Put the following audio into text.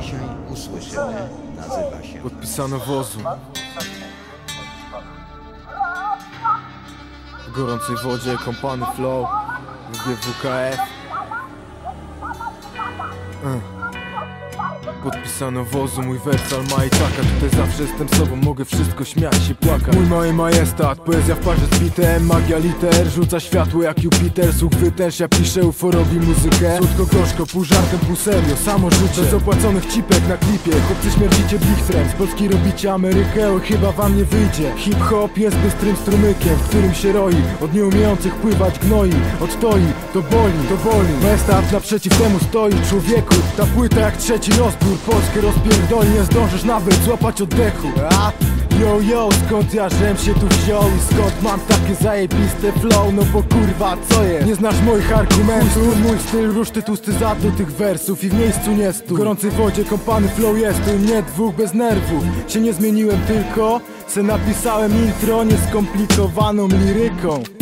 dzisiaj usłyszymy, nazywa się Podpisano wozu W gorącej wodzie kąpany flow WGWKF uh. Podpisano wozu, mój wersal Majczaka Tutaj zawsze jestem sobą, mogę wszystko śmiać się, płakać. Mój mały majestat, poezja w parze z bitem Magia liter, rzuca światło jak Jupiter Słuch wytęż, ja piszę uforowi muzykę. Słodko gorzko, pół żartem, pół serio, samo życie. Bez opłaconych cipek na klipie Chłopcy śmierdzicie blichtrem, z Polski robicie Amerykę chyba wam nie wyjdzie. Hip-hop jest bystrym strumykiem, w którym się roi. Od nieumiejących pływać gnoi Od toi, to boli, to boli Majestat naprzeciw temu stoi człowieku. Ta płyta jak trzeci rozbór Polskę rozpierdoli, nie zdążysz nawet złapać oddechu. A? Yo yo, skąd ja żem się tu wziął? I skąd mam takie zajebiste flow? No bo kurwa, co jest? Nie znasz moich argumentów? Mój styl ruszty tłusty za to tych wersów i w miejscu nie stój. W gorącej wodzie kąpany flow jest tu, dwóch bez nerwów Się nie zmieniłem tylko, se napisałem intro nieskomplikowaną liryką